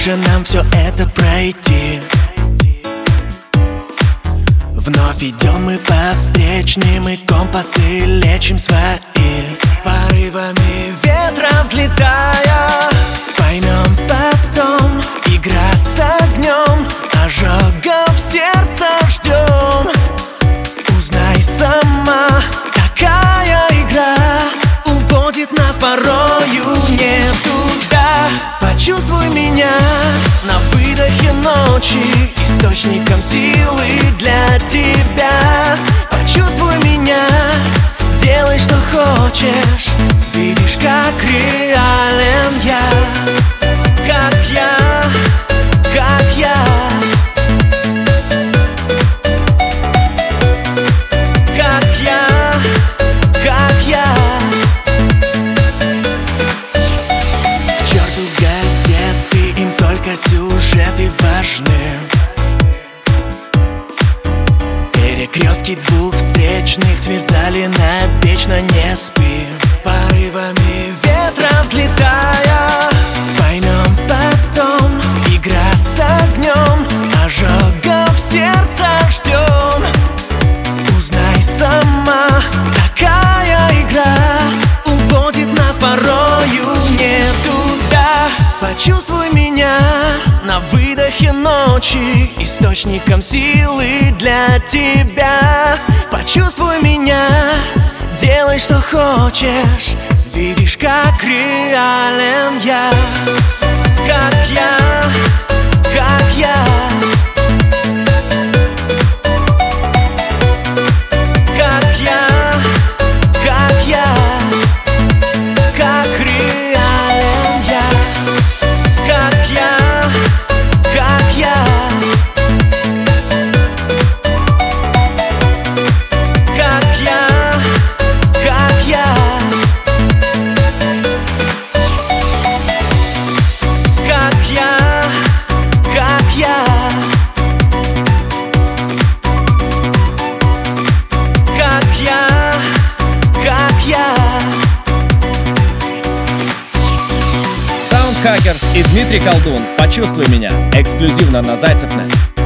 же нам все это пройти? Вновь идем мы по встречным и компасы лечим свои Порывами ветра взлетая Почувствуй меня на выдохе ночи Источником силы для тебя. Почувствуй меня, делай что хочешь только сюжеты важны. Перекрестки двух встречных связали навечно не спи. Порывами ветра взлетая Поймем потом, игра с огнем Ожогов сердца ждем Узнай сама, какая игра Уводит нас порою не туда. Почувствуй меня на выдохе ночи Источником силы для тебя. Почувствуй меня, делай что хочешь Видишь, как реален я Soundhackers и Дмитрий Колдун. Почувствуй меня. Эксклюзивно на Зайцев.нет.